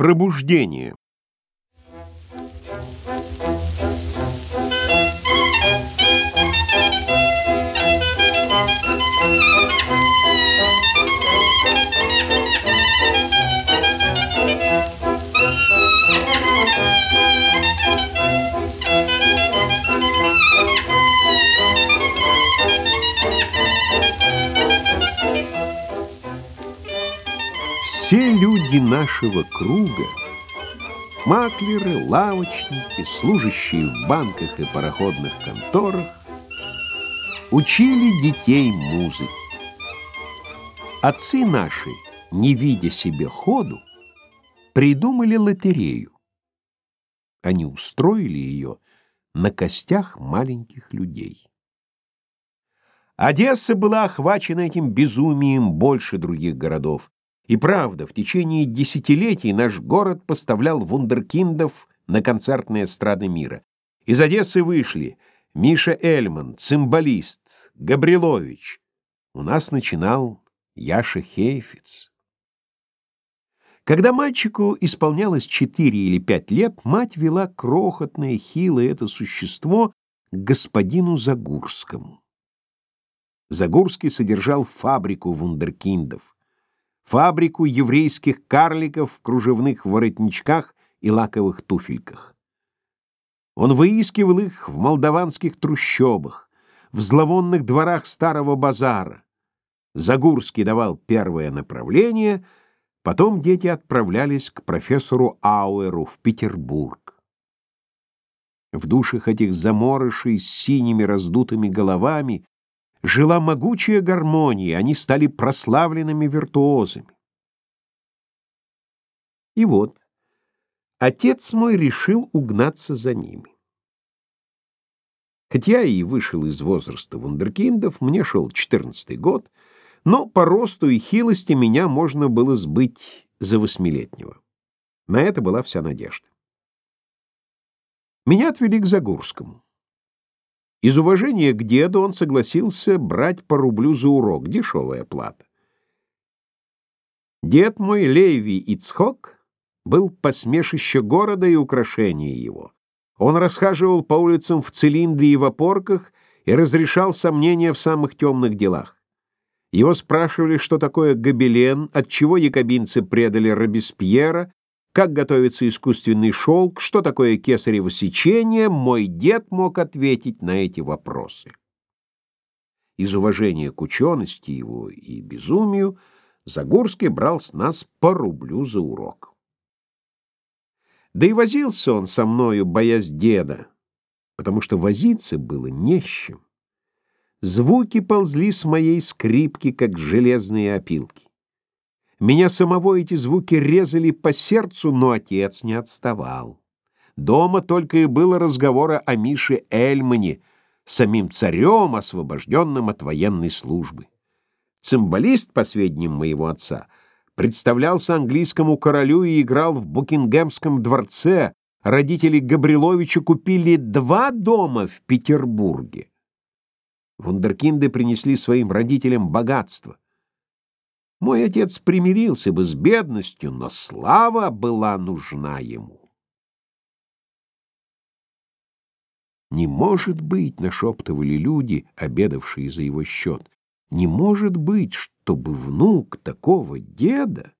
Пробуждение. Люди нашего круга, маклеры, лавочники, служащие в банках и пароходных конторах, учили детей музыке. Отцы наши, не видя себе ходу, придумали лотерею. Они устроили ее на костях маленьких людей. Одесса была охвачена этим безумием больше других городов. И правда, в течение десятилетий наш город поставлял вундеркиндов на концертные эстрады мира. Из Одессы вышли Миша Эльман, цимбалист, Габрилович. У нас начинал Яша Хейфиц. Когда мальчику исполнялось четыре или пять лет, мать вела крохотное, хилое это существо к господину Загурскому. Загурский содержал фабрику вундеркиндов фабрику еврейских карликов в кружевных воротничках и лаковых туфельках. Он выискивал их в молдаванских трущобах, в зловонных дворах старого базара. Загурский давал первое направление, потом дети отправлялись к профессору Ауэру в Петербург. В душах этих заморышей с синими раздутыми головами жила могучая гармония, они стали прославленными виртуозами. И вот, отец мой решил угнаться за ними. Хотя я и вышел из возраста вундеркиндов, мне шел четырнадцатый год, но по росту и хилости меня можно было сбыть за восьмилетнего. На это была вся надежда. Меня отвели к Загурскому. Из уважения к деду он согласился брать по рублю за урок, дешевая плата. Дед мой, Леви Ицхок, был посмешище города и украшение его. Он расхаживал по улицам в цилиндре и в опорках и разрешал сомнения в самых темных делах. Его спрашивали, что такое гобелен, отчего якобинцы предали Робеспьера, как готовится искусственный шелк, что такое кесарево сечение, мой дед мог ответить на эти вопросы. Из уважения к учености его и безумию Загорский брал с нас по рублю за урок. Да и возился он со мною, боясь деда, потому что возиться было не с чем. Звуки ползли с моей скрипки, как железные опилки. Меня самого эти звуки резали по сердцу, но отец не отставал. Дома только и было разговора о Мише Эльмане, самим царем, освобожденным от военной службы. Цимбалист, по сведениям моего отца, представлялся английскому королю и играл в Букингемском дворце. Родители Габриловича купили два дома в Петербурге. Вундеркинды принесли своим родителям богатство. Мой отец примирился бы с бедностью, но слава была нужна ему. «Не может быть», — нашептывали люди, обедавшие за его счет, «не может быть, чтобы внук такого деда